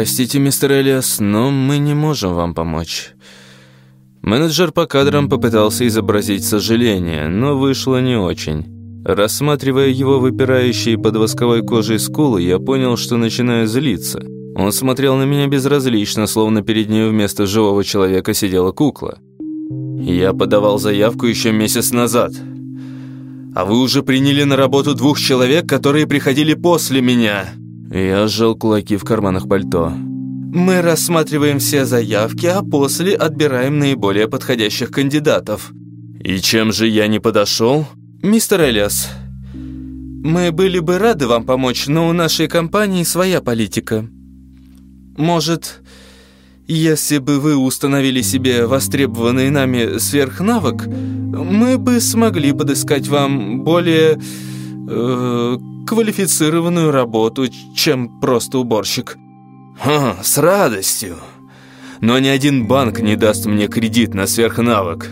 «Простите, мистер Элиас, но мы не можем вам помочь». Менеджер по кадрам попытался изобразить сожаление, но вышло не очень. Рассматривая его выпирающие под восковой кожей скулы, я понял, что начинаю злиться. Он смотрел на меня безразлично, словно перед ним вместо живого человека сидела кукла. Я подавал заявку еще месяц назад. А вы уже приняли на работу двух человек, которые приходили после меня. Я сжал кулаки в карманах пальто. Мы рассматриваем все заявки, а после отбираем наиболее подходящих кандидатов. И чем же я не подошел? Мистер Элиас, мы были бы рады вам помочь, но у нашей компании своя политика. Может, если бы вы установили себе востребованный нами сверхнавык, мы бы смогли подыскать вам более э, квалифицированную работу, чем просто уборщик. Ха, с радостью. Но ни один банк не даст мне кредит на сверхнавык.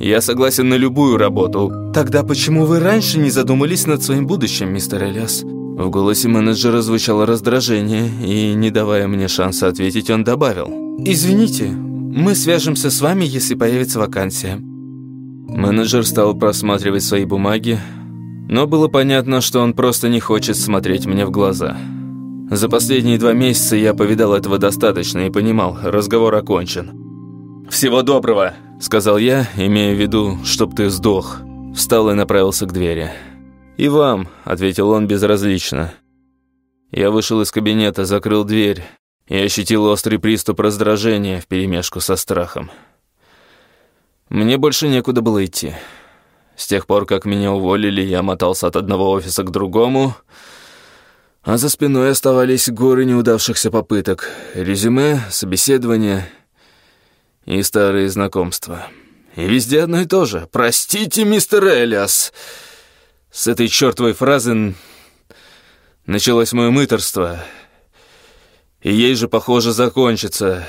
Я согласен на любую работу. Тогда почему вы раньше не задумались над своим будущим, мистер Элиас? В голосе менеджера звучало раздражение, и, не давая мне шанса ответить, он добавил. «Извините, мы свяжемся с вами, если появится вакансия». Менеджер стал просматривать свои бумаги, но было понятно, что он просто не хочет смотреть мне в глаза. За последние два месяца я повидал этого достаточно и понимал, разговор окончен. «Всего доброго!» – сказал я, имея в виду, чтоб ты сдох. Встал и направился к двери. «И вам», – ответил он безразлично. Я вышел из кабинета, закрыл дверь и ощутил острый приступ раздражения вперемешку со страхом. Мне больше некуда было идти. С тех пор, как меня уволили, я мотался от одного офиса к другому, а за спиной оставались горы неудавшихся попыток, резюме, собеседования и старые знакомства. И везде одно и то же. «Простите, мистер Элиас!» С этой чертовой фразы началось мое мыторство, и ей же, похоже, закончится.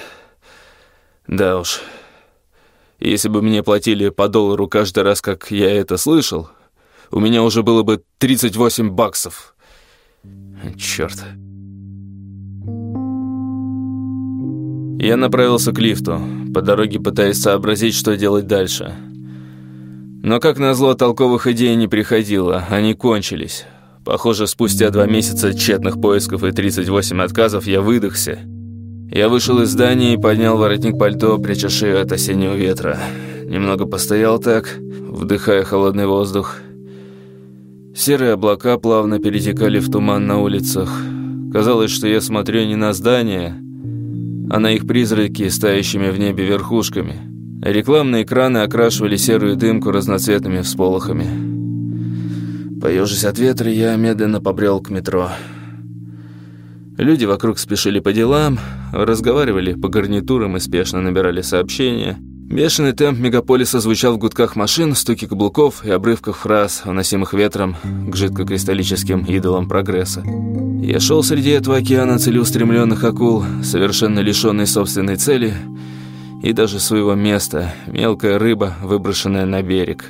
Да уж... Если бы мне платили по доллару каждый раз, как я это слышал, у меня уже было бы 38 баксов. Черт. Я направился к лифту, по дороге пытаясь сообразить, что делать дальше. Но, как назло, толковых идей не приходило, они кончились. Похоже, спустя два месяца тщетных поисков и 38 отказов я выдохся я вышел из здания и поднял воротник пальто, пряча шею от осеннего ветра. Немного постоял так, вдыхая холодный воздух. Серые облака плавно перетекали в туман на улицах. Казалось, что я смотрю не на здания, а на их призраки, стоящими в небе верхушками. Рекламные экраны окрашивали серую дымку разноцветными всполохами. Поежись от ветра, я медленно побрел к метро. Люди вокруг спешили по делам, разговаривали по гарнитурам и спешно набирали сообщения. Бешеный темп мегаполиса звучал в гудках машин, стуке каблуков и обрывках фраз, уносимых ветром к жидкокристаллическим идолам прогресса. Я шел среди этого океана целеустремленных акул, совершенно лишенный собственной цели и даже своего места, мелкая рыба, выброшенная на берег.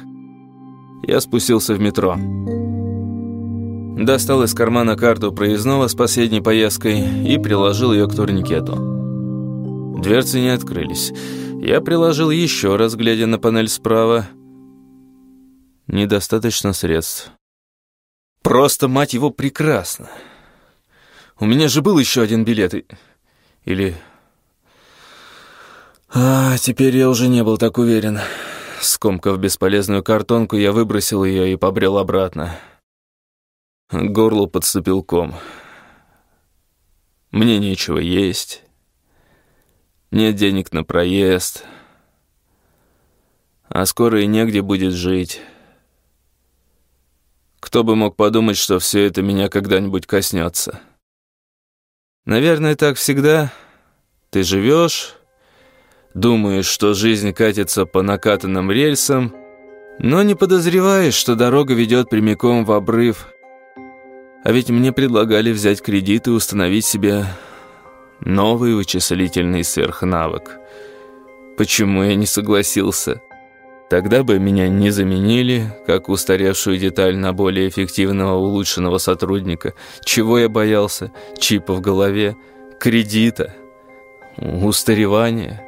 Я спустился в метро. Достал из кармана карту проездного с последней поездкой и приложил ее к турникету. Дверцы не открылись. Я приложил еще раз, глядя на панель справа. Недостаточно средств. Просто, мать его, прекрасно. У меня же был еще один билет. Или... А, теперь я уже не был так уверен. Скомкав бесполезную картонку, я выбросил ее и побрел обратно. К горлу подступил ком. Мне нечего есть. Нет денег на проезд. А скоро и негде будет жить. Кто бы мог подумать, что все это меня когда-нибудь коснется. Наверное, так всегда. Ты живешь, думаешь, что жизнь катится по накатанным рельсам, но не подозреваешь, что дорога ведет прямиком в обрыв – а ведь мне предлагали взять кредит и установить себе новый вычислительный сверхнавык. Почему я не согласился? Тогда бы меня не заменили, как устаревшую деталь на более эффективного улучшенного сотрудника. Чего я боялся? Чипа в голове? кредита, устаревания,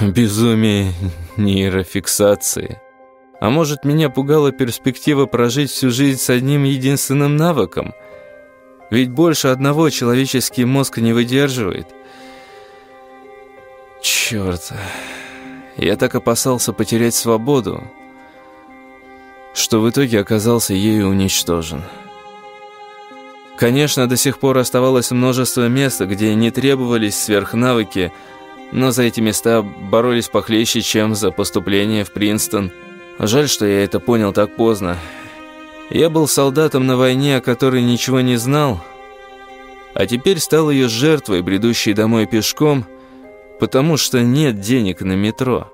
безумие нейрофиксации. А может, меня пугала перспектива прожить всю жизнь с одним единственным навыком? Ведь больше одного человеческий мозг не выдерживает. Черт, я так опасался потерять свободу, что в итоге оказался ею уничтожен. Конечно, до сих пор оставалось множество мест, где не требовались сверхнавыки, но за эти места боролись похлеще, чем за поступление в Принстон. Жаль, что я это понял так поздно. Я был солдатом на войне, о которой ничего не знал, а теперь стал ее жертвой, бредущей домой пешком, потому что нет денег на метро.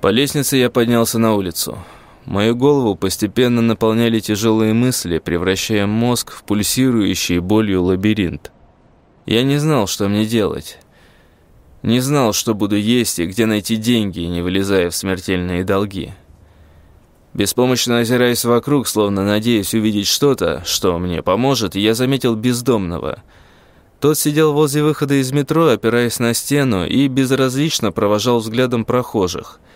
По лестнице я поднялся на улицу. Мою голову постепенно наполняли тяжелые мысли, превращая мозг в пульсирующий болью лабиринт. Я не знал, что мне делать. Не знал, что буду есть и где найти деньги, не вылезая в смертельные долги. Беспомощно озираясь вокруг, словно надеясь увидеть что-то, что мне поможет, я заметил бездомного. Тот сидел возле выхода из метро, опираясь на стену, и безразлично провожал взглядом прохожих –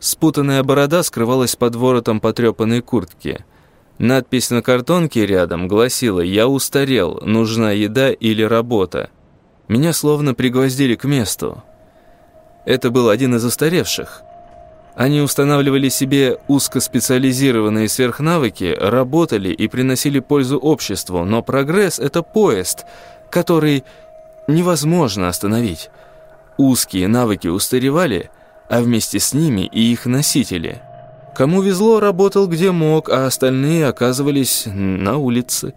Спутанная борода скрывалась под воротом потрепанной куртки. Надпись на картонке рядом гласила «Я устарел, нужна еда или работа». Меня словно пригвоздили к месту. Это был один из устаревших. Они устанавливали себе узкоспециализированные сверхнавыки, работали и приносили пользу обществу, но прогресс – это поезд, который невозможно остановить. Узкие навыки устаревали – а вместе с ними и их носители. Кому везло, работал где мог, а остальные оказывались на улице.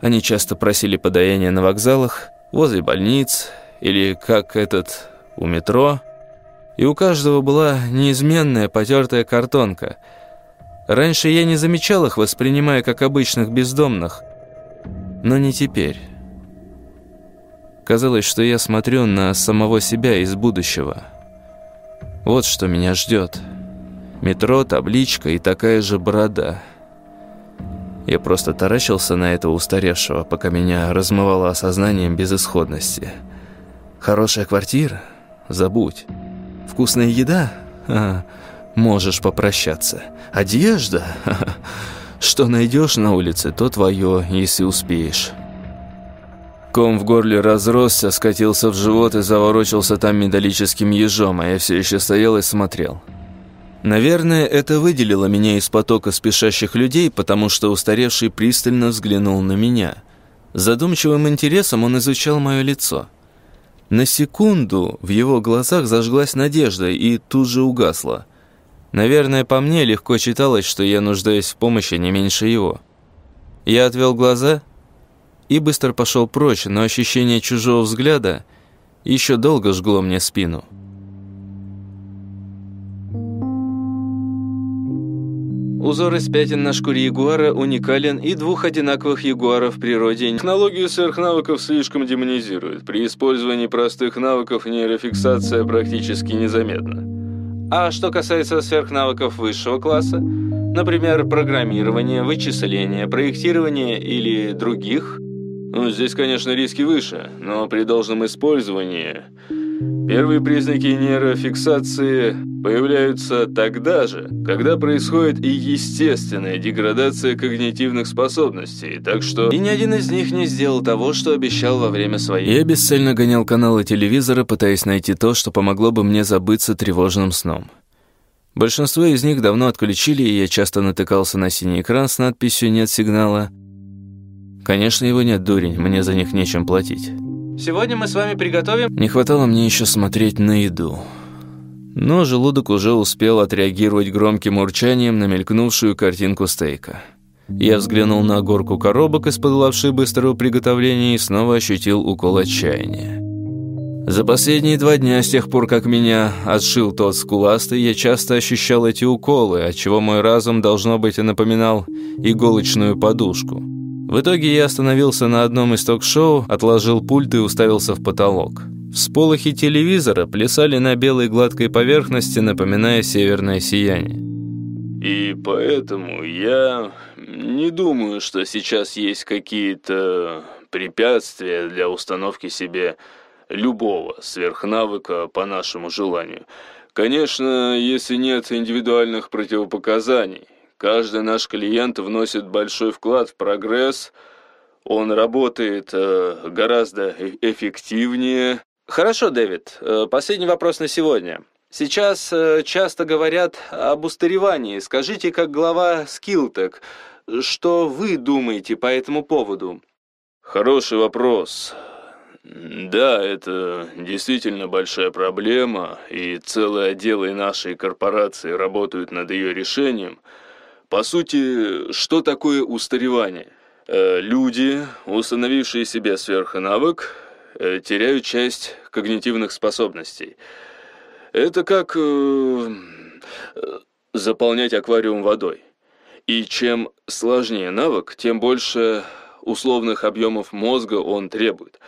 Они часто просили подаяния на вокзалах, возле больниц или, как этот, у метро. И у каждого была неизменная потертая картонка. Раньше я не замечал их, воспринимая как обычных бездомных. Но не теперь. Казалось, что я смотрю на самого себя из будущего – вот что меня ждет. Метро, табличка и такая же борода. Я просто таращился на этого устаревшего, пока меня размывало осознанием безысходности. Хорошая квартира? Забудь. Вкусная еда? А, можешь попрощаться. Одежда? Что найдешь на улице, то твое, если успеешь. Ком в горле разросся, скатился в живот и заворочился там металлическим ежом, а я все еще стоял и смотрел. Наверное, это выделило меня из потока спешащих людей, потому что устаревший пристально взглянул на меня. Задумчивым интересом он изучал мое лицо. На секунду в его глазах зажглась надежда и тут же угасла. Наверное, по мне легко читалось, что я нуждаюсь в помощи не меньше его. Я отвел глаза и быстро пошел прочь, но ощущение чужого взгляда еще долго жгло мне спину. Узор из пятен на шкуре ягуара уникален, и двух одинаковых ягуаров в природе Технологию сверхнавыков слишком демонизируют. При использовании простых навыков нейрофиксация практически незаметна. А что касается сверхнавыков высшего класса, например, программирования, вычисления, проектирования или других – ну, здесь, конечно, риски выше, но при должном использовании первые признаки нейрофиксации появляются тогда же, когда происходит и естественная деградация когнитивных способностей, так что... И ни один из них не сделал того, что обещал во время своей... Я бесцельно гонял каналы телевизора, пытаясь найти то, что помогло бы мне забыться тревожным сном. Большинство из них давно отключили, и я часто натыкался на синий экран с надписью «Нет сигнала», Конечно, его нет, дурень, мне за них нечем платить. Сегодня мы с вами приготовим... Не хватало мне еще смотреть на еду. Но желудок уже успел отреагировать громким урчанием на мелькнувшую картинку стейка. Я взглянул на горку коробок из-под лапши быстрого приготовления и снова ощутил укол отчаяния. За последние два дня, с тех пор, как меня отшил тот скуластый, я часто ощущал эти уколы, отчего мой разум, должно быть, и напоминал иголочную подушку. В итоге я остановился на одном из ток-шоу, отложил пульт и уставился в потолок. Всполохи телевизора плясали на белой гладкой поверхности, напоминая северное сияние. И поэтому я не думаю, что сейчас есть какие-то препятствия для установки себе любого сверхнавыка по нашему желанию. Конечно, если нет индивидуальных противопоказаний. Каждый наш клиент вносит большой вклад в прогресс, он работает э, гораздо э эффективнее. Хорошо, Дэвид, э, последний вопрос на сегодня. Сейчас часто говорят об устаревании. Скажите, как глава Skilltech, что вы думаете по этому поводу? Хороший вопрос. Да, это действительно большая проблема, и целые отделы нашей корпорации работают над ее решением. По сути, что такое устаревание? Э, люди, установившие себе сверхнавык, э, теряют часть когнитивных способностей – это как э, заполнять аквариум водой. И чем сложнее навык, тем больше условных объемов мозга он требует.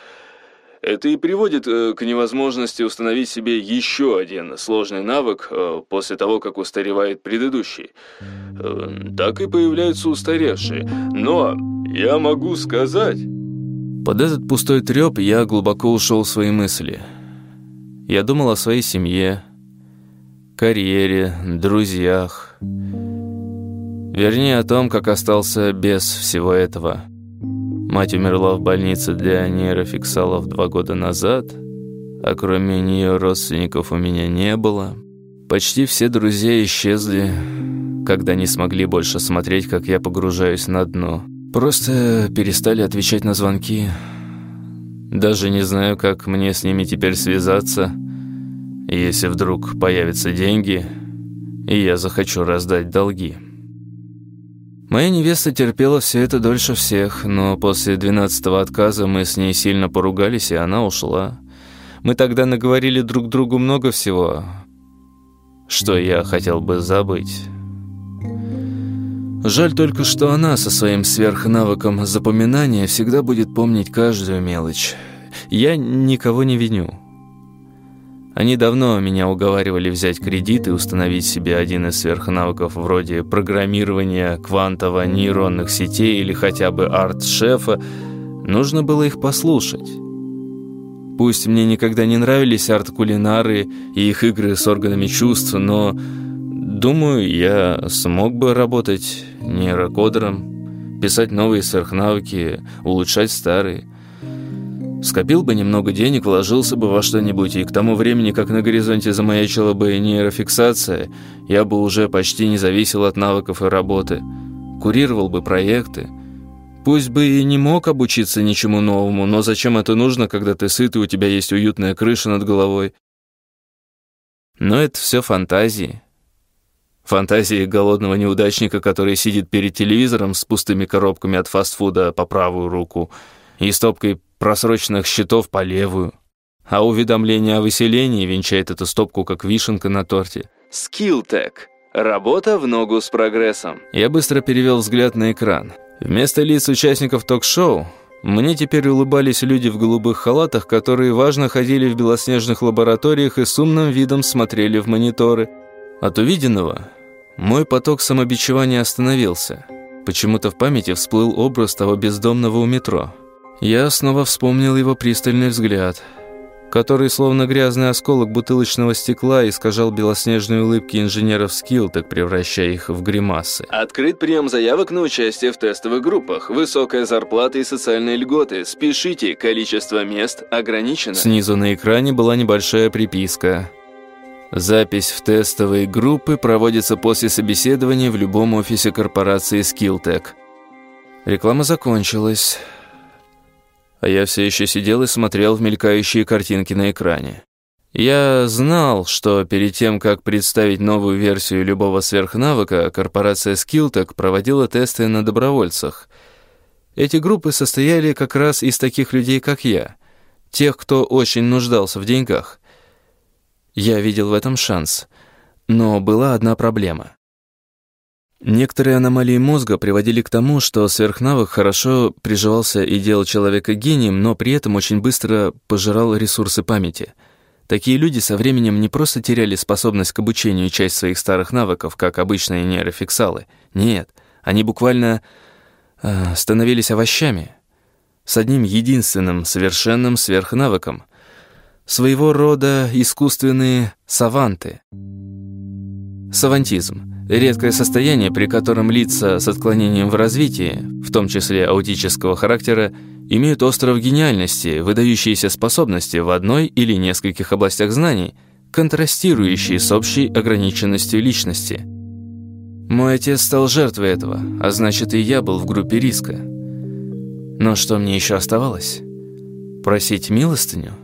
Это и приводит э, к невозможности установить себе еще один сложный навык э, после того, как устаревает предыдущий. Э, так и появляются устаревшие. Но я могу сказать... Под этот пустой треп я глубоко ушел в свои мысли – я думал о своей семье, карьере, друзьях. Вернее, о том, как остался без всего этого. Мать умерла в больнице для нейрофиксалов два года назад, а кроме нее родственников у меня не было. Почти все друзья исчезли, когда не смогли больше смотреть, как я погружаюсь на дно. Просто перестали отвечать на звонки. Даже не знаю, как мне с ними теперь связаться, если вдруг появятся деньги, и я захочу раздать долги. Моя невеста терпела все это дольше всех, но после двенадцатого отказа мы с ней сильно поругались, и она ушла. Мы тогда наговорили друг другу много всего, что я хотел бы забыть. Жаль только, что она со своим сверхнавыком запоминания всегда будет помнить каждую мелочь. Я никого не виню. Они давно меня уговаривали взять кредит и установить себе один из сверхнавыков вроде программирования квантово-нейронных сетей или хотя бы арт-шефа. Нужно было их послушать. Пусть мне никогда не нравились арт-кулинары и их игры с органами чувств, но Думаю, я смог бы работать нейрокодером, писать новые сверхнавыки, улучшать старые. Скопил бы немного денег, вложился бы во что-нибудь, и к тому времени, как на горизонте замаячила бы нейрофиксация, я бы уже почти не зависел от навыков и работы. Курировал бы проекты. Пусть бы и не мог обучиться ничему новому, но зачем это нужно, когда ты сыт и у тебя есть уютная крыша над головой? Но это все фантазии. Фантазии голодного неудачника, который сидит перед телевизором с пустыми коробками от фастфуда по правую руку и стопкой просроченных счетов по левую. А уведомление о выселении венчает эту стопку как вишенка на торте. Skilltech. Работа в ногу с прогрессом. Я быстро перевел взгляд на экран. Вместо лиц участников ток-шоу мне теперь улыбались люди в голубых халатах, которые важно ходили в белоснежных лабораториях и с умным видом смотрели в мониторы. От увиденного мой поток самобичевания остановился. Почему-то в памяти всплыл образ того бездомного у метро. Я снова вспомнил его пристальный взгляд, который, словно грязный осколок бутылочного стекла, искажал белоснежные улыбки инженеров Скилл, так превращая их в гримасы. Открыт прием заявок на участие в тестовых группах. Высокая зарплата и социальные льготы. Спешите, количество мест ограничено. Снизу на экране была небольшая приписка – Запись в тестовые группы проводится после собеседования в любом офисе корпорации Skilltech. Реклама закончилась, а я все еще сидел и смотрел в мелькающие картинки на экране. Я знал, что перед тем, как представить новую версию любого сверхнавыка, корпорация Skilltech проводила тесты на добровольцах. Эти группы состояли как раз из таких людей, как я, тех, кто очень нуждался в деньгах. Я видел в этом шанс. Но была одна проблема. Некоторые аномалии мозга приводили к тому, что сверхнавык хорошо приживался и делал человека гением, но при этом очень быстро пожирал ресурсы памяти. Такие люди со временем не просто теряли способность к обучению часть своих старых навыков, как обычные нейрофиксалы. Нет, Они буквально э, становились овощами. С одним единственным совершенным сверхнавыком. Своего рода искусственные саванты. Савантизм – редкое состояние, при котором лица с отклонением в развитии, в том числе аутического характера, имеют остров гениальности, выдающиеся способности в одной или нескольких областях знаний, контрастирующие с общей ограниченностью личности. Мой отец стал жертвой этого, а значит и я был в группе риска. Но что мне еще оставалось? Просить милостыню?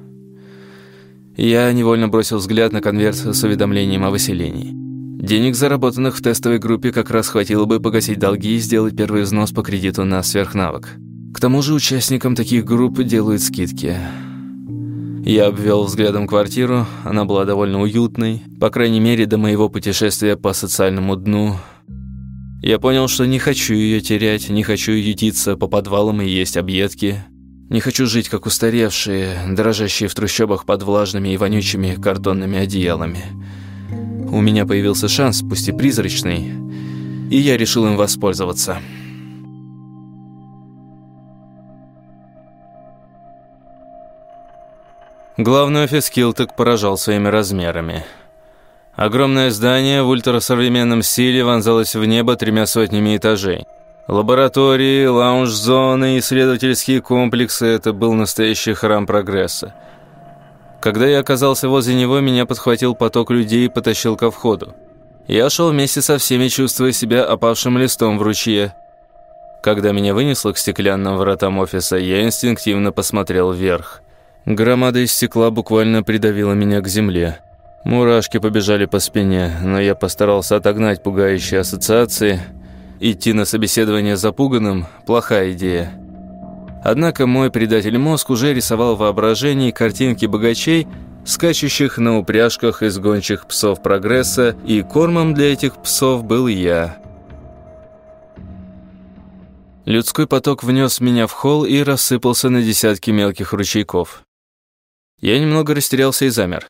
Я невольно бросил взгляд на конверт с уведомлением о выселении. Денег, заработанных в тестовой группе, как раз хватило бы погасить долги и сделать первый взнос по кредиту на сверхнавык. К тому же участникам таких групп делают скидки. Я обвел взглядом квартиру, она была довольно уютной, по крайней мере, до моего путешествия по социальному дну. Я понял, что не хочу ее терять, не хочу ютиться по подвалам и есть объедки. Не хочу жить, как устаревшие, дрожащие в трущобах под влажными и вонючими картонными одеялами. У меня появился шанс, пусть и призрачный, и я решил им воспользоваться. Главный офис Килтек поражал своими размерами. Огромное здание в ультрасовременном стиле вонзалось в небо тремя сотнями этажей. Лаборатории, лаунж-зоны, исследовательские комплексы – это был настоящий храм прогресса – когда я оказался возле него, меня подхватил поток людей и потащил ко входу. Я шел вместе со всеми, чувствуя себя опавшим листом в ручье. Когда меня вынесло к стеклянным вратам офиса, я инстинктивно посмотрел вверх. Громада из стекла буквально придавила меня к земле. Мурашки побежали по спине, но я постарался отогнать пугающие ассоциации. Идти на собеседование запуганным – плохая идея. Однако мой предатель мозг уже рисовал в воображении картинки богачей, скачущих на упряжках из гончих псов прогресса, и кормом для этих псов был я. Людской поток внес меня в холл и рассыпался на десятки мелких ручейков. Я немного растерялся и замер.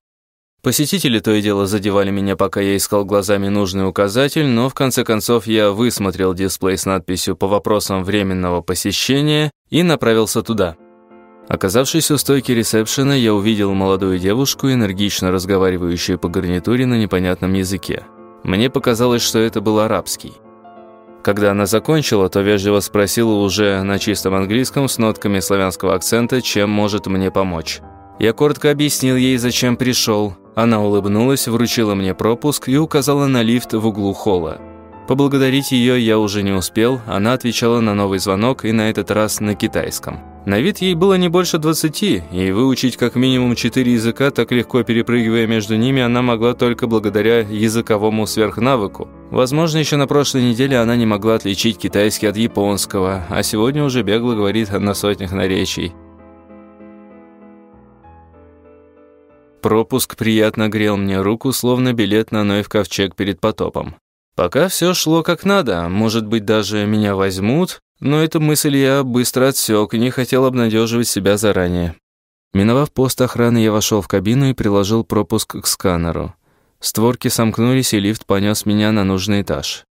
Посетители то и дело задевали меня, пока я искал глазами нужный указатель, но в конце концов я высмотрел дисплей с надписью «По вопросам временного посещения» и направился туда. Оказавшись у стойки ресепшена, я увидел молодую девушку, энергично разговаривающую по гарнитуре на непонятном языке. Мне показалось, что это был арабский. Когда она закончила, то вежливо спросила уже на чистом английском с нотками славянского акцента, чем может мне помочь. Я коротко объяснил ей, зачем пришел, она улыбнулась, вручила мне пропуск и указала на лифт в углу холла. Поблагодарить ее я уже не успел, она отвечала на новый звонок и на этот раз на китайском. На вид ей было не больше 20, и выучить как минимум четыре языка, так легко перепрыгивая между ними, она могла только благодаря языковому сверхнавыку. Возможно, еще на прошлой неделе она не могла отличить китайский от японского, а сегодня уже бегло говорит на сотнях наречий. Пропуск приятно грел мне руку, словно билет на Ной в ковчег перед потопом. Пока все шло как надо, может быть, даже меня возьмут, но эту мысль я быстро отсек и не хотел обнадеживать себя заранее. Миновав пост охраны, я вошел в кабину и приложил пропуск к сканеру. Створки сомкнулись, и лифт понес меня на нужный этаж.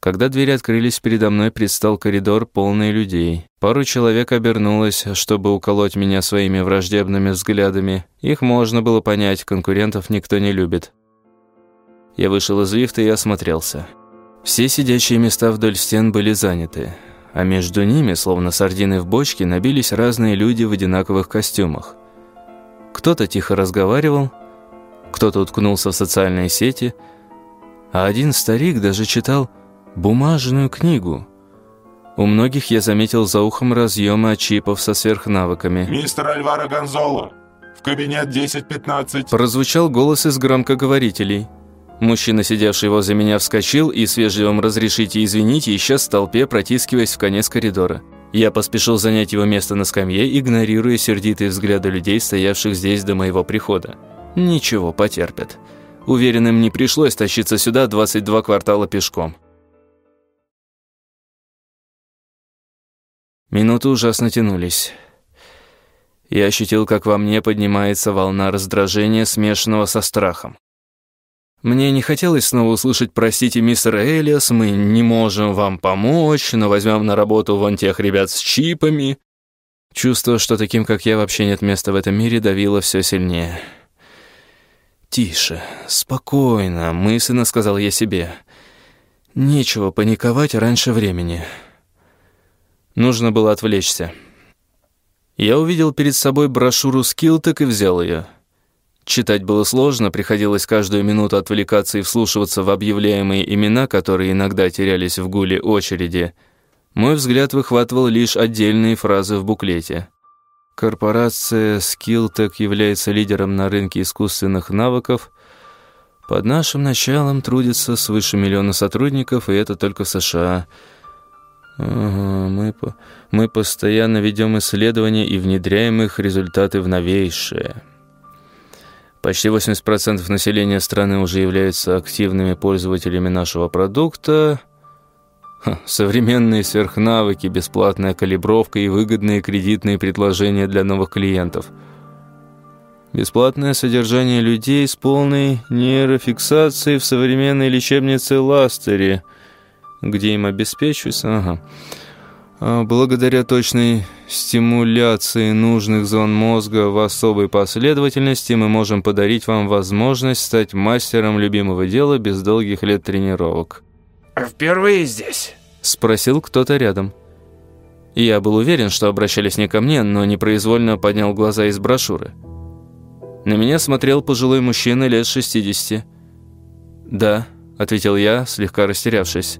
Когда двери открылись, передо мной предстал коридор, полный людей. Пару человек обернулось, чтобы уколоть меня своими враждебными взглядами. Их можно было понять, конкурентов никто не любит. Я вышел из лифта и осмотрелся. Все сидящие места вдоль стен были заняты, а между ними, словно сардины в бочке, набились разные люди в одинаковых костюмах. Кто-то тихо разговаривал, кто-то уткнулся в социальные сети, а один старик даже читал бумажную книгу. У многих я заметил за ухом разъемы от чипов со сверхнавыками. «Мистер Альваро Гонзоло, в кабинет 1015». Прозвучал голос из громкоговорителей. Мужчина, сидевший возле меня, вскочил и с вежливым «разрешите извините» исчез в толпе, протискиваясь в конец коридора. Я поспешил занять его место на скамье, игнорируя сердитые взгляды людей, стоявших здесь до моего прихода. Ничего, потерпят. Уверенным не пришлось тащиться сюда 22 квартала пешком. Минуты ужасно тянулись. Я ощутил, как во мне поднимается волна раздражения, смешанного со страхом. Мне не хотелось снова услышать «Простите, мистер Элиас, мы не можем вам помочь, но возьмем на работу вон тех ребят с чипами». Чувство, что таким, как я, вообще нет места в этом мире, давило все сильнее. «Тише, спокойно», — мысленно сказал я себе. «Нечего паниковать раньше времени». Нужно было отвлечься. Я увидел перед собой брошюру «Скилтек» и взял ее. Читать было сложно, приходилось каждую минуту отвлекаться и вслушиваться в объявляемые имена, которые иногда терялись в гуле очереди. Мой взгляд выхватывал лишь отдельные фразы в буклете. Корпорация Skilltech является лидером на рынке искусственных навыков. Под нашим началом трудится свыше миллиона сотрудников, и это только в США. Ага, мы, по, мы постоянно ведем исследования и внедряем их результаты в новейшее. Почти 80% населения страны уже являются активными пользователями нашего продукта – современные сверхнавыки, бесплатная калибровка и выгодные кредитные предложения для новых клиентов. Бесплатное содержание людей с полной нейрофиксацией в современной лечебнице Ластери, где им обеспечивается... Ага. А благодаря точной стимуляции нужных зон мозга в особой последовательности мы можем подарить вам возможность стать мастером любимого дела без долгих лет тренировок. «Впервые здесь?» – спросил кто-то рядом. Я был уверен, что обращались не ко мне, но непроизвольно поднял глаза из брошюры. На меня смотрел пожилой мужчина лет 60. «Да», – ответил я, слегка растерявшись.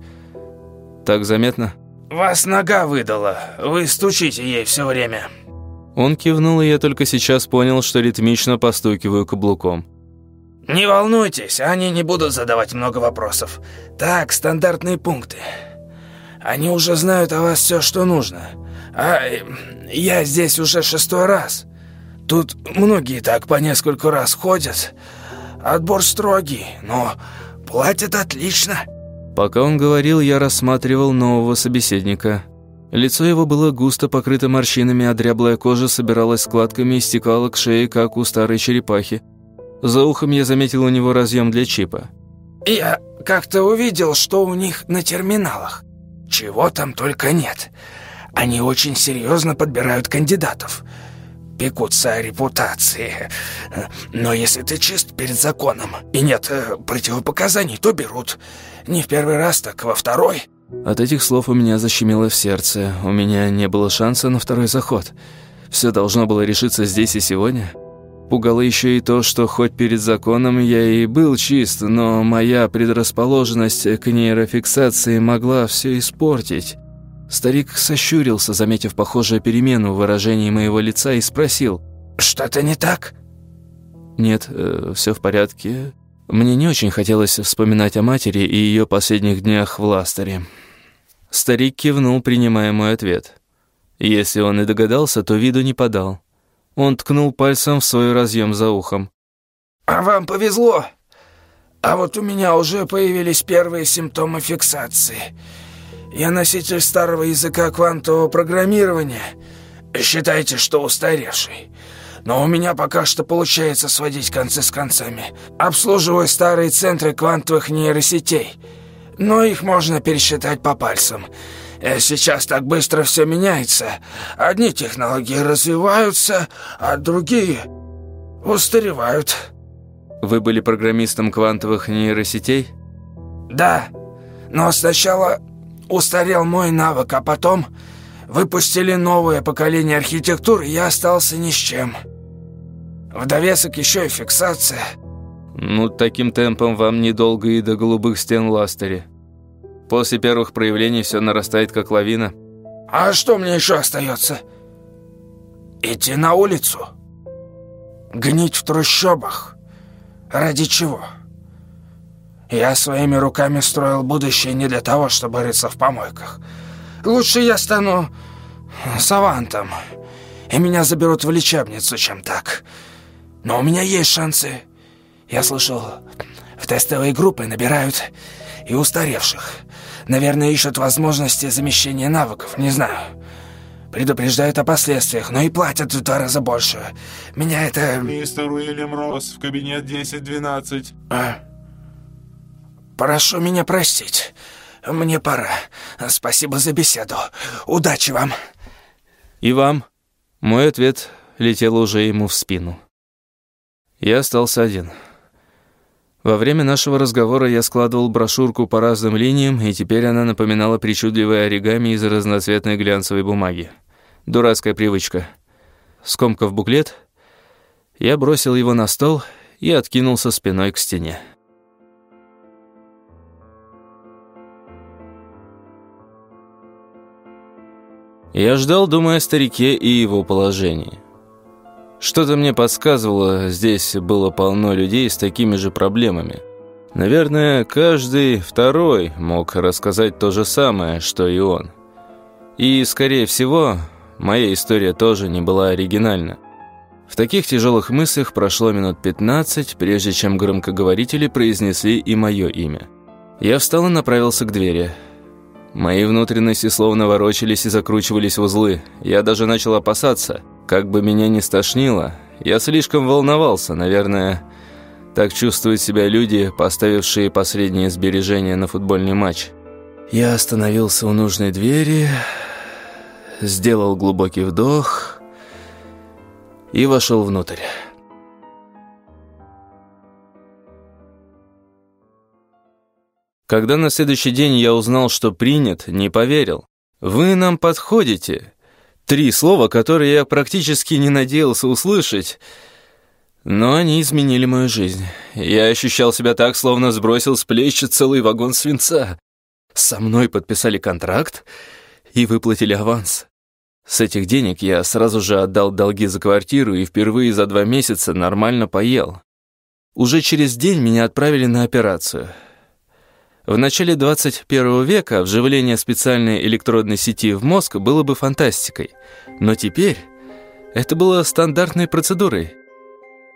«Так заметно?» «Вас нога выдала. Вы стучите ей все время». Он кивнул, и я только сейчас понял, что ритмично постукиваю каблуком. «Не волнуйтесь, они не будут задавать много вопросов. Так, стандартные пункты. Они уже знают о вас все, что нужно. А я здесь уже шестой раз. Тут многие так по нескольку раз ходят. Отбор строгий, но платят отлично». Пока он говорил, я рассматривал нового собеседника. Лицо его было густо покрыто морщинами, а дряблая кожа собиралась складками и стекала к шее, как у старой черепахи. За ухом я заметил у него разъем для чипа. «Я как-то увидел, что у них на терминалах. Чего там только нет. Они очень серьезно подбирают кандидатов. Пекутся о репутации. Но если ты чист перед законом и нет э, противопоказаний, то берут. Не в первый раз, так во второй». От этих слов у меня защемило в сердце. У меня не было шанса на второй заход. Все должно было решиться здесь и сегодня. Пугало еще и то, что хоть перед законом я и был чист, но моя предрасположенность к нейрофиксации могла все испортить. Старик сощурился, заметив похожую перемену в выражении моего лица, и спросил. «Что-то не так?» «Нет, э, все в порядке. Мне не очень хотелось вспоминать о матери и ее последних днях в Ластере». Старик кивнул, принимая мой ответ. Если он и догадался, то виду не подал. Он ткнул пальцем в свой разъем за ухом. «А вам повезло. А вот у меня уже появились первые симптомы фиксации. Я носитель старого языка квантового программирования. Считайте, что устаревший. Но у меня пока что получается сводить концы с концами. Обслуживаю старые центры квантовых нейросетей. Но их можно пересчитать по пальцам». Э, сейчас так быстро все меняется. Одни технологии развиваются, а другие устаревают. Вы были программистом квантовых нейросетей? Да, но сначала устарел мой навык, а потом выпустили новое поколение архитектур, и я остался ни с чем. В довесок еще и фиксация. Ну, таким темпом вам недолго и до голубых стен Ластери. После первых проявлений все нарастает, как лавина. А что мне еще остается? Идти на улицу? Гнить в трущобах? Ради чего? Я своими руками строил будущее не для того, чтобы рыться в помойках. Лучше я стану савантом, и меня заберут в лечебницу, чем так. Но у меня есть шансы. Я слышал, в тестовые группы набирают и устаревших. Наверное, ищут возможности замещения навыков, не знаю. Предупреждают о последствиях, но и платят в два раза больше. Меня это... Мистер Уильям Росс в кабинет 1012. А? Прошу меня простить. Мне пора. Спасибо за беседу. Удачи вам!» «И вам!» Мой ответ летел уже ему в спину. Я остался один. Во время нашего разговора я складывал брошюрку по разным линиям, и теперь она напоминала причудливое оригами из разноцветной глянцевой бумаги. Дурацкая привычка. Скомкав буклет, я бросил его на стол и откинулся спиной к стене. Я ждал, думая о старике и его положении. Что-то мне подсказывало, здесь было полно людей с такими же проблемами. Наверное, каждый второй мог рассказать то же самое, что и он. И, скорее всего, моя история тоже не была оригинальна. В таких тяжелых мыслях прошло минут 15, прежде чем громкоговорители произнесли и мое имя. Я встал и направился к двери. Мои внутренности словно ворочались и закручивались в узлы. Я даже начал опасаться – как бы меня ни стошнило, я слишком волновался, наверное. Так чувствуют себя люди, поставившие последние сбережения на футбольный матч. Я остановился у нужной двери, сделал глубокий вдох и вошел внутрь. Когда на следующий день я узнал, что принят, не поверил. «Вы нам подходите. Три слова, которые я практически не надеялся услышать, но они изменили мою жизнь. Я ощущал себя так, словно сбросил с плеч целый вагон свинца. Со мной подписали контракт и выплатили аванс. С этих денег я сразу же отдал долги за квартиру и впервые за два месяца нормально поел. Уже через день меня отправили на операцию — в начале 21 века вживление специальной электродной сети в мозг было бы фантастикой, но теперь это было стандартной процедурой.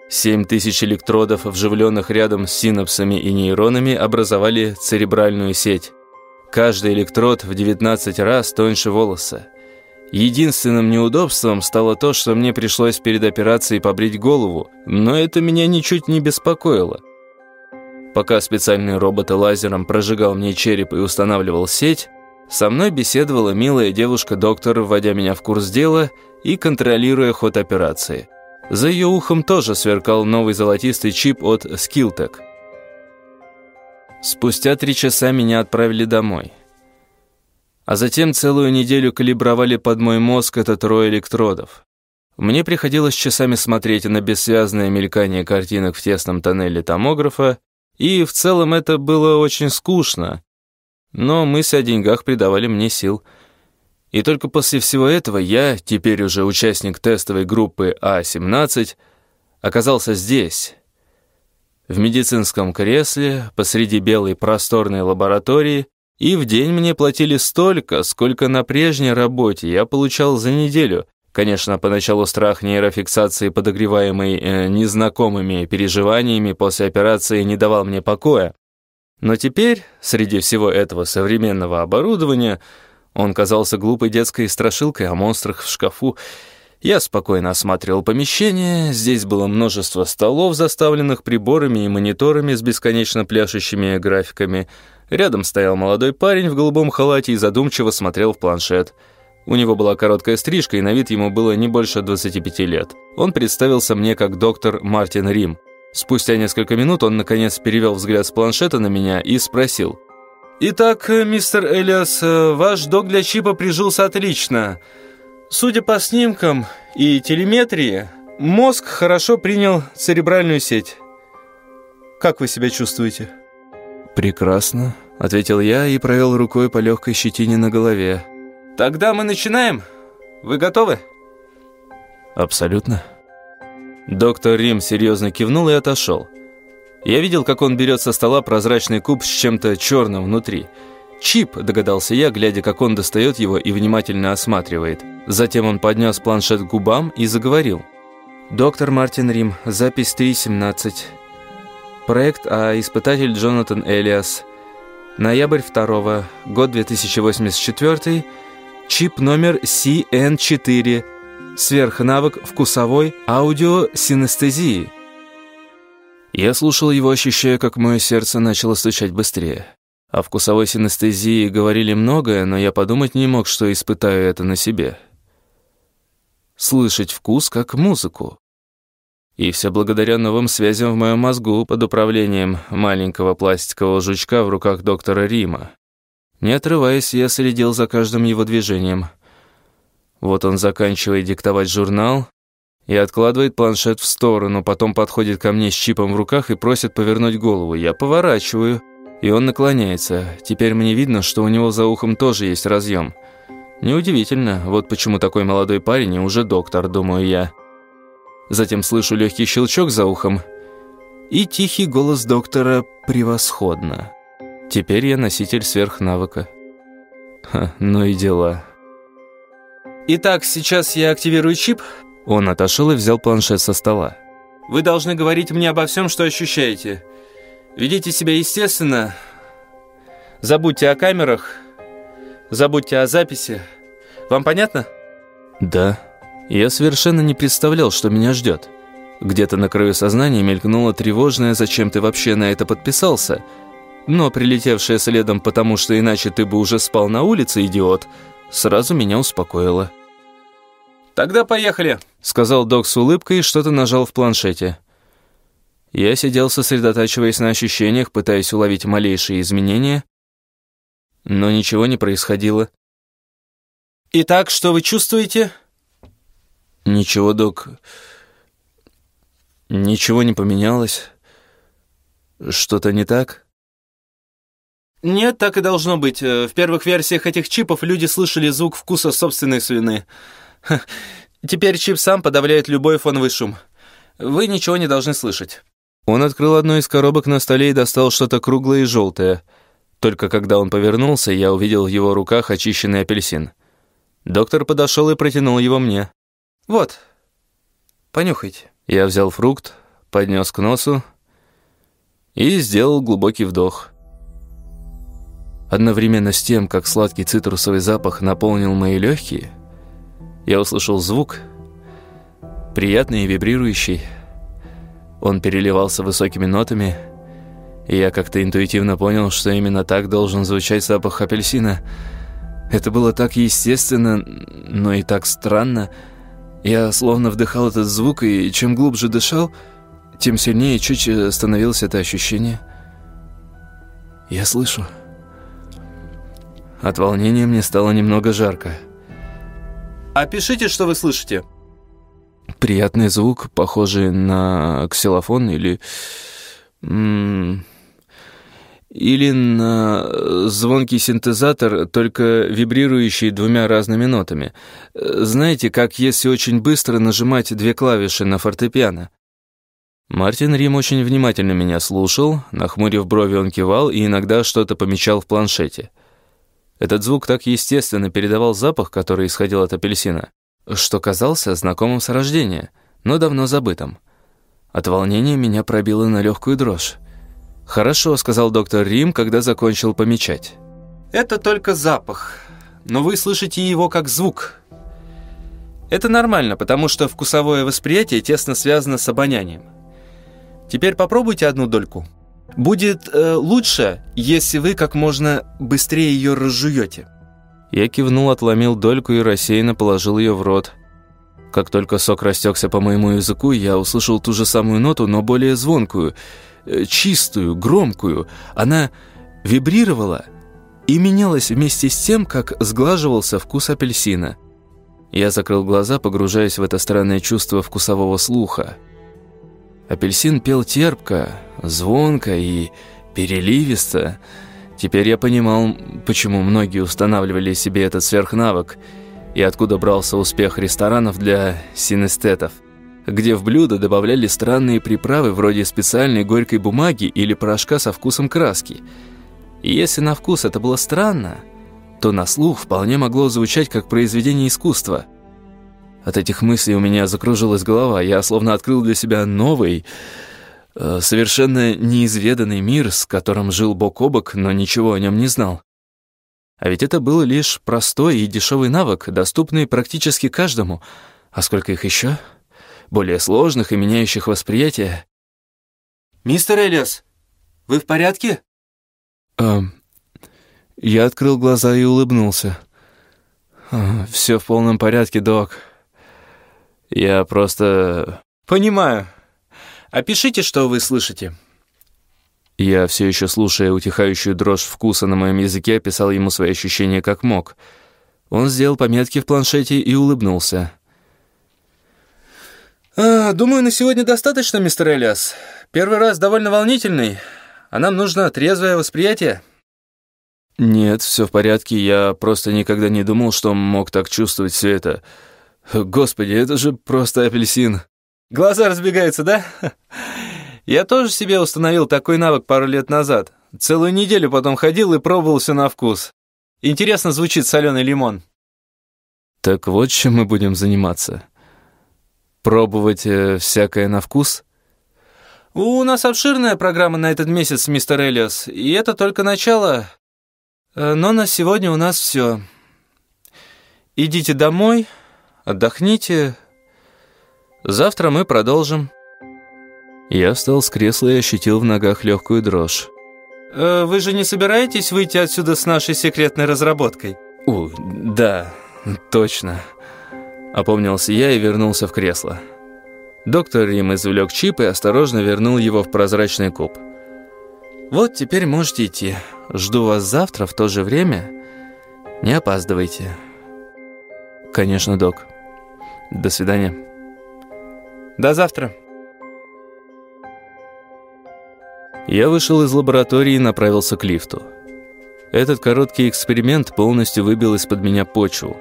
7 тысяч электродов, вживленных рядом с синапсами и нейронами, образовали церебральную сеть. Каждый электрод в 19 раз тоньше волоса. Единственным неудобством стало то, что мне пришлось перед операцией побрить голову, но это меня ничуть не беспокоило. Пока специальный робот лазером прожигал мне череп и устанавливал сеть, со мной беседовала милая девушка-доктор, вводя меня в курс дела и контролируя ход операции. За ее ухом тоже сверкал новый золотистый чип от Skilltech. Спустя три часа меня отправили домой. А затем целую неделю калибровали под мой мозг это трое электродов. Мне приходилось часами смотреть на бессвязное мелькание картинок в тесном тоннеле томографа и в целом это было очень скучно. Но мысли о деньгах придавали мне сил. И только после всего этого я, теперь уже участник тестовой группы А-17, оказался здесь, в медицинском кресле, посреди белой просторной лаборатории, и в день мне платили столько, сколько на прежней работе я получал за неделю, Конечно, поначалу страх нейрофиксации, подогреваемый э, незнакомыми переживаниями после операции, не давал мне покоя. Но теперь, среди всего этого современного оборудования, он казался глупой детской страшилкой о монстрах в шкафу. Я спокойно осматривал помещение, здесь было множество столов, заставленных приборами и мониторами с бесконечно пляшущими графиками. Рядом стоял молодой парень в голубом халате и задумчиво смотрел в планшет — у него была короткая стрижка, и на вид ему было не больше 25 лет. Он представился мне как доктор Мартин Рим. Спустя несколько минут он, наконец, перевел взгляд с планшета на меня и спросил. «Итак, мистер Элиас, ваш док для чипа прижился отлично. Судя по снимкам и телеметрии, мозг хорошо принял церебральную сеть. Как вы себя чувствуете?» «Прекрасно», — ответил я и провел рукой по легкой щетине на голове. «Тогда мы начинаем. Вы готовы?» «Абсолютно». Доктор Рим серьезно кивнул и отошел. Я видел, как он берет со стола прозрачный куб с чем-то черным внутри. «Чип», — догадался я, глядя, как он достает его и внимательно осматривает. Затем он поднес планшет к губам и заговорил. «Доктор Мартин Рим, запись 3.17. Проект А, испытатель Джонатан Элиас. Ноябрь 2 год 2084 Чип номер CN4. Сверхнавык вкусовой аудиосинестезии. Я слушал его, ощущая, как мое сердце начало стучать быстрее. О вкусовой синестезии говорили многое, но я подумать не мог, что испытаю это на себе. Слышать вкус как музыку. И все благодаря новым связям в моем мозгу под управлением маленького пластикового жучка в руках доктора Рима. Не отрываясь, я следил за каждым его движением. Вот он заканчивает диктовать журнал и откладывает планшет в сторону, потом подходит ко мне с чипом в руках и просит повернуть голову. Я поворачиваю — и он наклоняется. Теперь мне видно, что у него за ухом тоже есть разъем. Неудивительно, вот почему такой молодой парень и уже доктор, думаю я. Затем слышу легкий щелчок за ухом. И тихий голос доктора превосходно. Теперь я носитель сверхнавыка. Ха, ну и дела. Итак, сейчас я активирую чип. Он отошел и взял планшет со стола. Вы должны говорить мне обо всем, что ощущаете. Ведите себя естественно. Забудьте о камерах. Забудьте о записи. Вам понятно? Да. Я совершенно не представлял, что меня ждет. Где-то на краю сознания мелькнуло тревожное «Зачем ты вообще на это подписался?» Но прилетевшее следом «Потому что иначе ты бы уже спал на улице, идиот», сразу меня успокоило. «Тогда поехали», — сказал док с улыбкой и что-то нажал в планшете. Я сидел, сосредотачиваясь на ощущениях, пытаясь уловить малейшие изменения, но ничего не происходило. «Итак, что вы чувствуете?» «Ничего, док. Ничего не поменялось. Что-то не так?» «Нет, так и должно быть. В первых версиях этих чипов люди слышали звук вкуса собственной слюны. Теперь чип сам подавляет любой фоновый шум. Вы ничего не должны слышать». Он открыл одну из коробок на столе и достал что-то круглое и желтое. Только когда он повернулся, я увидел в его руках очищенный апельсин. Доктор подошел и протянул его мне. «Вот, понюхайте». Я взял фрукт, поднес к носу и сделал глубокий вдох. Одновременно с тем, как сладкий цитрусовый запах наполнил мои легкие, я услышал звук, приятный и вибрирующий, он переливался высокими нотами, и я как-то интуитивно понял, что именно так должен звучать запах апельсина. Это было так естественно, но и так странно. Я словно вдыхал этот звук, и чем глубже дышал, тем сильнее чуть становилось это ощущение. Я слышу. От волнения мне стало немного жарко. «Опишите, что вы слышите», приятный звук, похожий на ксилофон или... Или на звонкий синтезатор, только вибрирующий двумя разными нотами. Знаете, как если очень быстро нажимать две клавиши на фортепиано? Мартин Рим очень внимательно меня слушал, нахмурив брови он кивал и иногда что-то помечал в планшете. Этот звук так естественно передавал запах, который исходил от апельсина что казался знакомым с рождения, но давно забытым. От волнения меня пробило на легкую дрожь. «Хорошо», — сказал доктор Рим, когда закончил помечать. «Это только запах, но вы слышите его как звук. Это нормально, потому что вкусовое восприятие тесно связано с обонянием. Теперь попробуйте одну дольку. Будет э, лучше, если вы как можно быстрее ее разжуете». Я кивнул, отломил дольку и рассеянно положил ее в рот. Как только сок растекся по моему языку, я услышал ту же самую ноту, но более звонкую, э, чистую, громкую. Она вибрировала и менялась вместе с тем, как сглаживался вкус апельсина. Я закрыл глаза, погружаясь в это странное чувство вкусового слуха. Апельсин пел терпко, звонко и переливисто, Теперь я понимал, почему многие устанавливали себе этот сверхнавык и откуда брался успех ресторанов для синестетов, где в блюдо добавляли странные приправы вроде специальной горькой бумаги или порошка со вкусом краски. И если на вкус это было странно, то на слух вполне могло звучать как произведение искусства. От этих мыслей у меня закружилась голова, я словно открыл для себя новый Э, совершенно неизведанный мир, с которым жил бок о бок, но ничего о нем не знал. А ведь это был лишь простой и дешевый навык, доступный практически каждому. А сколько их еще? Более сложных и меняющих восприятие. «Мистер Элиас, вы в порядке?» Эм, я открыл глаза и улыбнулся. А, «Все в полном порядке, док. Я просто...» «Понимаю. Опишите, что вы слышите». Я, все еще слушая утихающую дрожь вкуса на моем языке, описал ему свои ощущения как мог. Он сделал пометки в планшете и улыбнулся. А, «Думаю, на сегодня достаточно, мистер Элиас. Первый раз довольно волнительный, а нам нужно трезвое восприятие». «Нет, все в порядке. Я просто никогда не думал, что мог так чувствовать все это. Господи, это же просто апельсин». «Глаза разбегаются, да?» Я тоже себе установил такой навык пару лет назад. Целую неделю потом ходил и пробовал все на вкус. Интересно звучит соленый лимон. Так вот чем мы будем заниматься. Пробовать э, всякое на вкус? У нас обширная программа на этот месяц, мистер Элиас, и это только начало. Э, но на сегодня у нас все. Идите домой, отдохните. Завтра мы продолжим. Я встал с кресла и ощутил в ногах легкую дрожь. Э, «Вы же не собираетесь выйти отсюда с нашей секретной разработкой?» «У, да, точно». Опомнился я и вернулся в кресло. Доктор Рим извлек чип и осторожно вернул его в прозрачный куб. «Вот теперь можете идти. Жду вас завтра в то же время. Не опаздывайте». «Конечно, док. До свидания». «До завтра». Я вышел из лаборатории и направился к лифту. Этот короткий эксперимент полностью выбил из-под меня почву.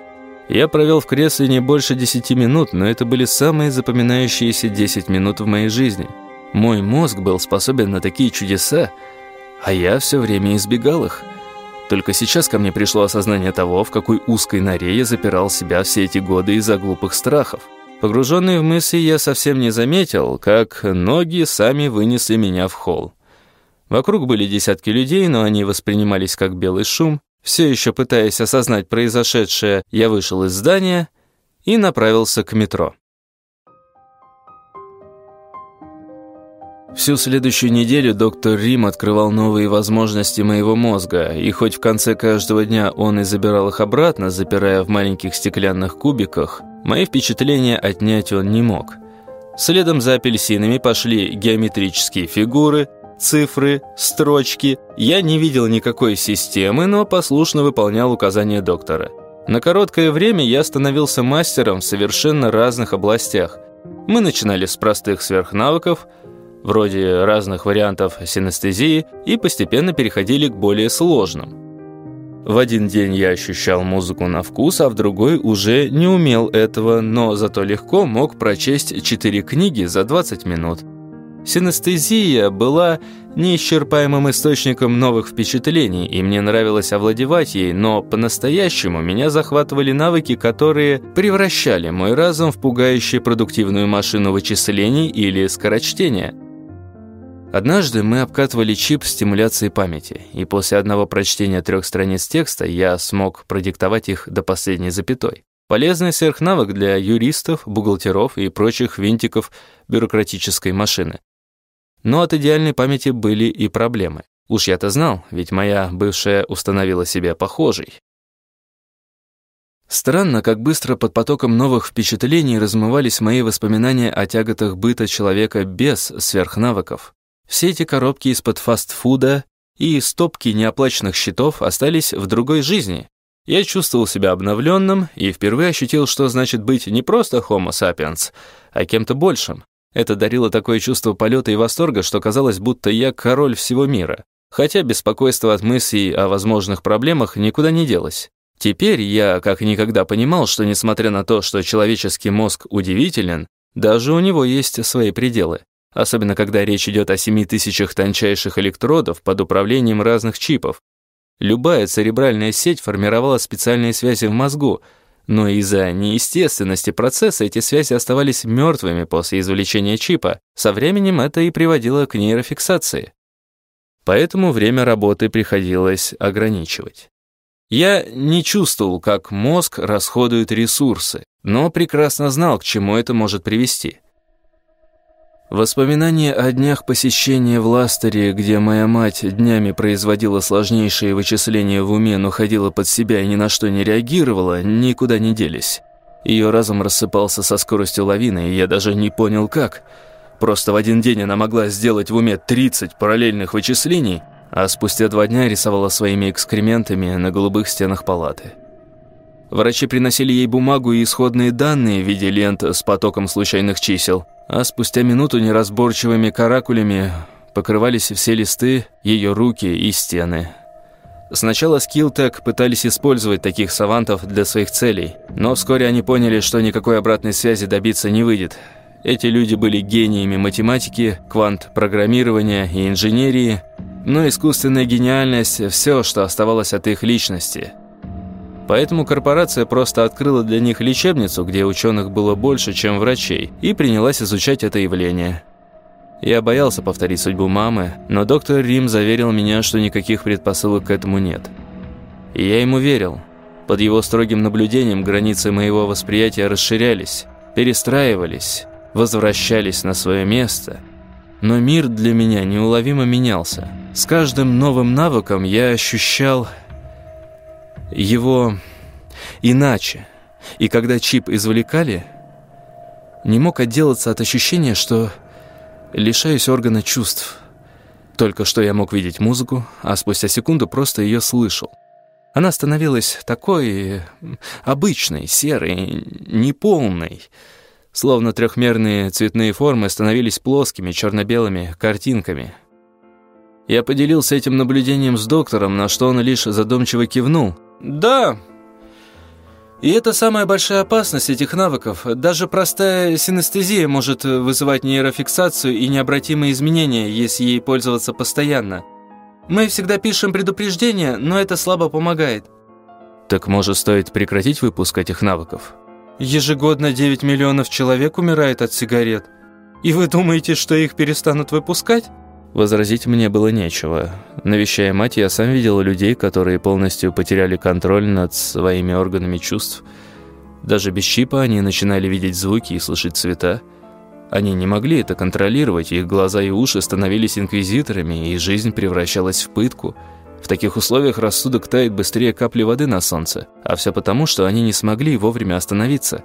Я провел в кресле не больше 10 минут, но это были самые запоминающиеся 10 минут в моей жизни. Мой мозг был способен на такие чудеса, а я все время избегал их. Только сейчас ко мне пришло осознание того, в какой узкой норе я запирал себя все эти годы из-за глупых страхов. Погруженный в мысли, я совсем не заметил, как ноги сами вынесли меня в холл. Вокруг были десятки людей, но они воспринимались как белый шум. Все еще пытаясь осознать произошедшее, я вышел из здания и направился к метро. Всю следующую неделю доктор Рим открывал новые возможности моего мозга, и хоть в конце каждого дня он и забирал их обратно, запирая в маленьких стеклянных кубиках, мои впечатления отнять он не мог. Следом за апельсинами пошли геометрические фигуры, цифры, строчки. Я не видел никакой системы, но послушно выполнял указания доктора. На короткое время я становился мастером в совершенно разных областях. Мы начинали с простых сверхнавыков, вроде разных вариантов синестезии, и постепенно переходили к более сложным. В один день я ощущал музыку на вкус, а в другой уже не умел этого, но зато легко мог прочесть четыре книги за 20 минут – Синестезия была неисчерпаемым источником новых впечатлений, и мне нравилось овладевать ей, но по-настоящему меня захватывали навыки, которые превращали мой разум в пугающую продуктивную машину вычислений или скорочтения. Однажды мы обкатывали чип стимуляции памяти, и после одного прочтения трех страниц текста я смог продиктовать их до последней запятой. Полезный сверхнавык для юристов, бухгалтеров и прочих винтиков бюрократической машины. Но от идеальной памяти были и проблемы. Уж я-то знал, ведь моя бывшая установила себя похожей. Странно, как быстро под потоком новых впечатлений размывались мои воспоминания о тяготах быта человека без сверхнавыков. Все эти коробки из-под фастфуда и стопки неоплаченных счетов остались в другой жизни. Я чувствовал себя обновленным и впервые ощутил, что значит быть не просто homo sapiens, а кем-то большим. Это дарило такое чувство полета и восторга, что казалось, будто я король всего мира. Хотя беспокойство от мыслей о возможных проблемах никуда не делось. Теперь я как никогда понимал, что несмотря на то, что человеческий мозг удивителен, даже у него есть свои пределы. Особенно когда речь идет о 7 тысячах тончайших электродов под управлением разных чипов. Любая церебральная сеть формировала специальные связи в мозгу, но из-за неестественности процесса эти связи оставались мертвыми после извлечения чипа. Со временем это и приводило к нейрофиксации. Поэтому время работы приходилось ограничивать. Я не чувствовал, как мозг расходует ресурсы, но прекрасно знал, к чему это может привести. Воспоминания о днях посещения в Ластере, где моя мать днями производила сложнейшие вычисления в уме, но ходила под себя и ни на что не реагировала, никуда не делись. Ее разум рассыпался со скоростью лавины, и я даже не понял как. Просто в один день она могла сделать в уме 30 параллельных вычислений, а спустя два дня рисовала своими экскрементами на голубых стенах палаты. Врачи приносили ей бумагу и исходные данные в виде лент с потоком случайных чисел – а спустя минуту неразборчивыми каракулями покрывались все листы, ее руки и стены. Сначала Skilltech пытались использовать таких савантов для своих целей, но вскоре они поняли, что никакой обратной связи добиться не выйдет. Эти люди были гениями математики, квант-программирования и инженерии, но искусственная гениальность – все, что оставалось от их личности – Поэтому корпорация просто открыла для них лечебницу, где ученых было больше, чем врачей, и принялась изучать это явление. Я боялся повторить судьбу мамы, но доктор Рим заверил меня, что никаких предпосылок к этому нет. И я ему верил. Под его строгим наблюдением границы моего восприятия расширялись, перестраивались, возвращались на свое место. Но мир для меня неуловимо менялся. С каждым новым навыком я ощущал его иначе. И когда чип извлекали, не мог отделаться от ощущения, что лишаюсь органа чувств. Только что я мог видеть музыку, а спустя секунду просто ее слышал. Она становилась такой обычной, серой, неполной, словно трехмерные цветные формы становились плоскими черно-белыми картинками. Я поделился этим наблюдением с доктором, на что он лишь задумчиво кивнул – да. И это самая большая опасность этих навыков. Даже простая синестезия может вызывать нейрофиксацию и необратимые изменения, если ей пользоваться постоянно. Мы всегда пишем предупреждения, но это слабо помогает. Так может стоит прекратить выпуск этих навыков? Ежегодно 9 миллионов человек умирает от сигарет. И вы думаете, что их перестанут выпускать? Возразить мне было нечего. Навещая мать, я сам видел людей, которые полностью потеряли контроль над своими органами чувств. Даже без чипа они начинали видеть звуки и слышать цвета. Они не могли это контролировать, их глаза и уши становились инквизиторами, и жизнь превращалась в пытку. В таких условиях рассудок тает быстрее капли воды на солнце, а все потому, что они не смогли вовремя остановиться.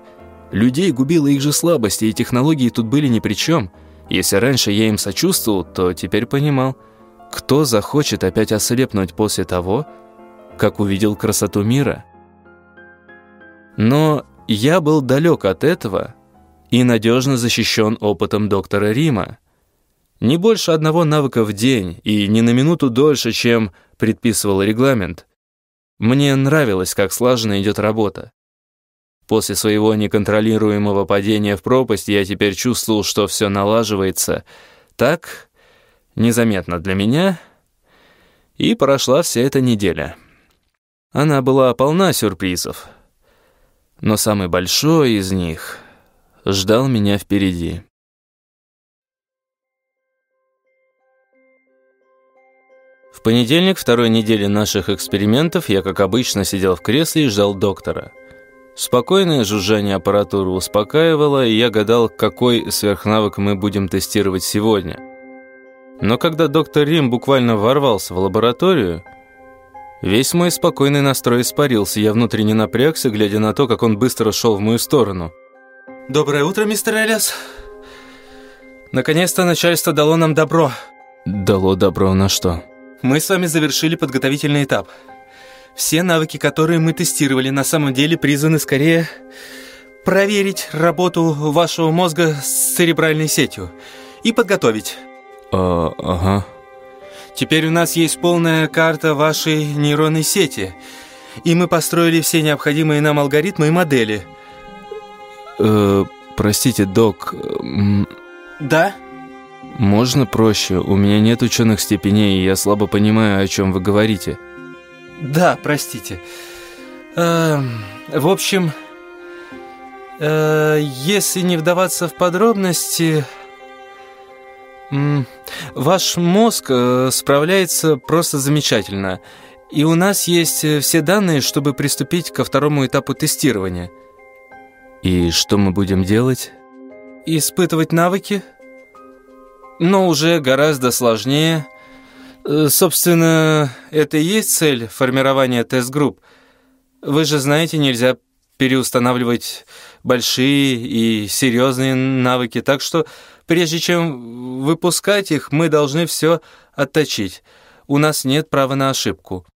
Людей губила их же слабость, и технологии тут были ни при чем – если раньше я им сочувствовал, то теперь понимал, кто захочет опять ослепнуть после того, как увидел красоту мира. Но я был далек от этого и надежно защищен опытом доктора Рима. Не больше одного навыка в день и не на минуту дольше, чем предписывал регламент. Мне нравилось, как слаженно идет работа. После своего неконтролируемого падения в пропасть я теперь чувствовал, что все налаживается так, незаметно для меня, и прошла вся эта неделя. Она была полна сюрпризов, но самый большой из них ждал меня впереди. В понедельник второй недели наших экспериментов я, как обычно, сидел в кресле и ждал доктора. Спокойное жужжание аппаратуры успокаивало, и я гадал, какой сверхнавык мы будем тестировать сегодня. Но когда доктор Рим буквально ворвался в лабораторию, весь мой спокойный настрой испарился, я внутренне напрягся, глядя на то, как он быстро шел в мою сторону. «Доброе утро, мистер Элиас. Наконец-то начальство дало нам добро». «Дало добро на что?» «Мы с вами завершили подготовительный этап». Все навыки, которые мы тестировали, на самом деле призваны скорее проверить работу вашего мозга с церебральной сетью и подготовить. А, ага. Теперь у нас есть полная карта вашей нейронной сети, и мы построили все необходимые нам алгоритмы и модели. Э, простите, док. Да? Можно проще? У меня нет ученых степеней, и я слабо понимаю, о чем вы говорите. Да, простите. Э, в общем, э, если не вдаваться в подробности, ваш мозг э, справляется просто замечательно. И у нас есть э, все данные, чтобы приступить ко второму этапу тестирования. И что мы будем делать? Испытывать навыки. но уже гораздо сложнее. Э, собственно, это и есть цель формирования тест-групп. Вы же знаете, нельзя переустанавливать большие и серьезные навыки, так что прежде чем выпускать их, мы должны все отточить. У нас нет права на ошибку.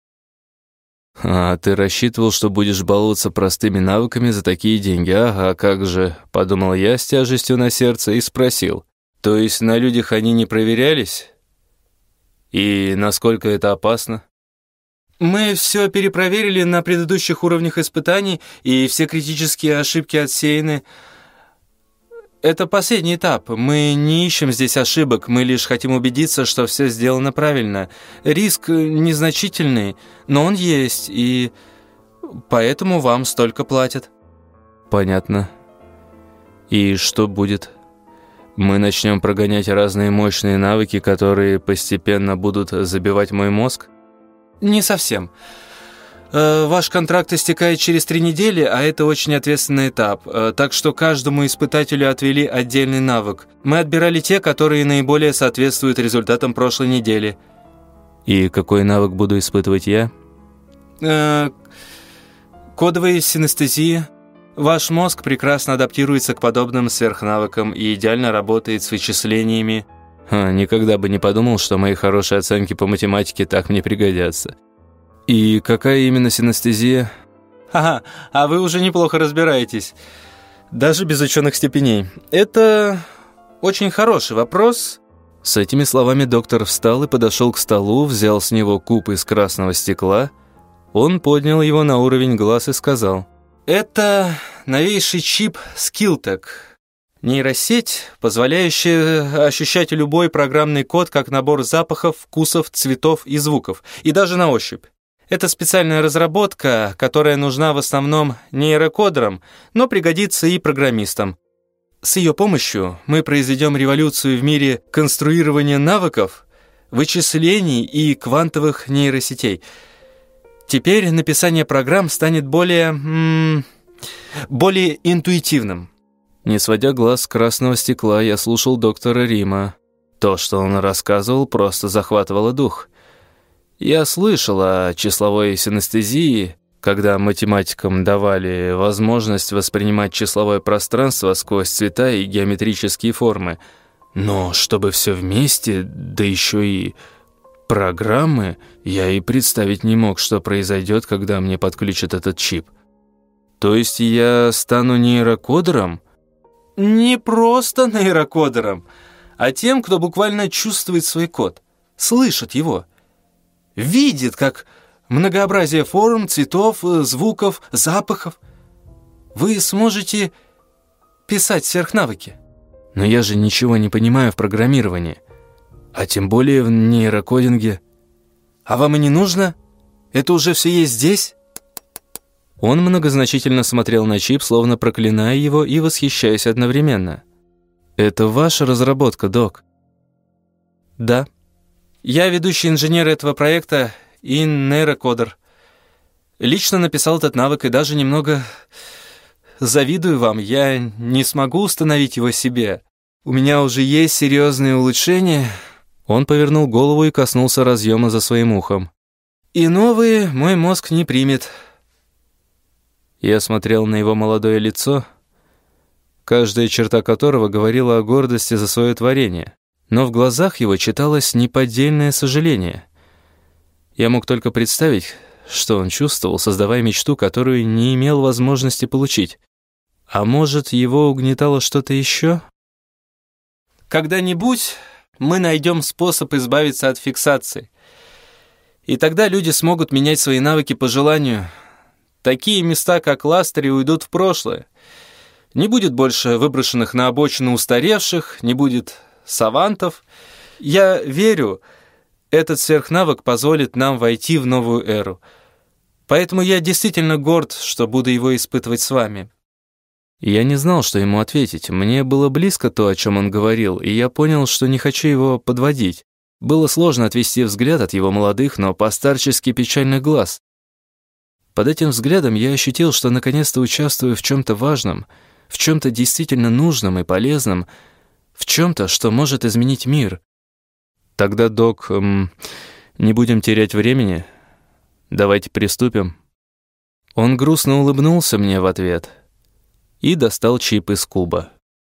«А ты рассчитывал, что будешь баловаться простыми навыками за такие деньги? Ага, как же?» — подумал я с тяжестью на сердце и спросил. «То есть на людях они не проверялись? И насколько это опасно?» Мы все перепроверили на предыдущих уровнях испытаний, и все критические ошибки отсеяны. Это последний этап. Мы не ищем здесь ошибок, мы лишь хотим убедиться, что все сделано правильно. Риск незначительный, но он есть, и поэтому вам столько платят. Понятно. И что будет? Мы начнем прогонять разные мощные навыки, которые постепенно будут забивать мой мозг? Не совсем. Э, ваш контракт истекает через три недели, а это очень ответственный этап, э, так что каждому испытателю отвели отдельный навык. Мы отбирали те, которые наиболее соответствуют результатам прошлой недели. И какой навык буду испытывать я? Э, кодовые синестезии. Ваш мозг прекрасно адаптируется к подобным сверхнавыкам и идеально работает с вычислениями. Ха, никогда бы не подумал, что мои хорошие оценки по математике так мне пригодятся. «И какая именно синестезия?» «Ага, а вы уже неплохо разбираетесь. Даже без ученых степеней. Это очень хороший вопрос». С этими словами доктор встал и подошел к столу, взял с него куб из красного стекла. Он поднял его на уровень глаз и сказал. «Это новейший чип Skilltech. Нейросеть, позволяющая ощущать любой программный код как набор запахов, вкусов, цветов и звуков, и даже на ощупь. Это специальная разработка, которая нужна в основном нейрокодерам, но пригодится и программистам. С ее помощью мы произведем революцию в мире конструирования навыков, вычислений и квантовых нейросетей. Теперь написание программ станет более... Более интуитивным. Не сводя глаз с красного стекла, я слушал доктора Рима. То, что он рассказывал, просто захватывало дух. Я слышал о числовой синестезии, когда математикам давали возможность воспринимать числовое пространство сквозь цвета и геометрические формы. Но чтобы все вместе, да еще и программы, я и представить не мог, что произойдет, когда мне подключат этот чип. То есть я стану нейрокодером? Не просто нейрокодером, а тем, кто буквально чувствует свой код, слышит его видит, как многообразие форм, цветов, э, звуков, запахов. Вы сможете писать сверхнавыки. Но я же ничего не понимаю в программировании, а тем более в нейрокодинге. А вам и не нужно? Это уже все есть здесь? Он многозначительно смотрел на чип, словно проклиная его и восхищаясь одновременно. «Это ваша разработка, док?» «Да», я ведущий инженер этого проекта и нейрокодер. Лично написал этот навык и даже немного завидую вам. Я не смогу установить его себе. У меня уже есть серьезные улучшения. Он повернул голову и коснулся разъема за своим ухом. И новые мой мозг не примет. Я смотрел на его молодое лицо, каждая черта которого говорила о гордости за свое творение но в глазах его читалось неподдельное сожаление. Я мог только представить, что он чувствовал, создавая мечту, которую не имел возможности получить. А может, его угнетало что-то еще? Когда-нибудь мы найдем способ избавиться от фиксации. И тогда люди смогут менять свои навыки по желанию. Такие места, как Ластери, уйдут в прошлое. Не будет больше выброшенных на обочину устаревших, не будет савантов. Я верю, этот сверхнавык позволит нам войти в новую эру. Поэтому я действительно горд, что буду его испытывать с вами». Я не знал, что ему ответить. Мне было близко то, о чем он говорил, и я понял, что не хочу его подводить. Было сложно отвести взгляд от его молодых, но постарчески печальных глаз. Под этим взглядом я ощутил, что наконец-то участвую в чем-то важном, в чем-то действительно нужном и полезном, В чем-то, что может изменить мир. Тогда, док, эм, не будем терять времени. Давайте приступим. Он грустно улыбнулся мне в ответ и достал чип из куба.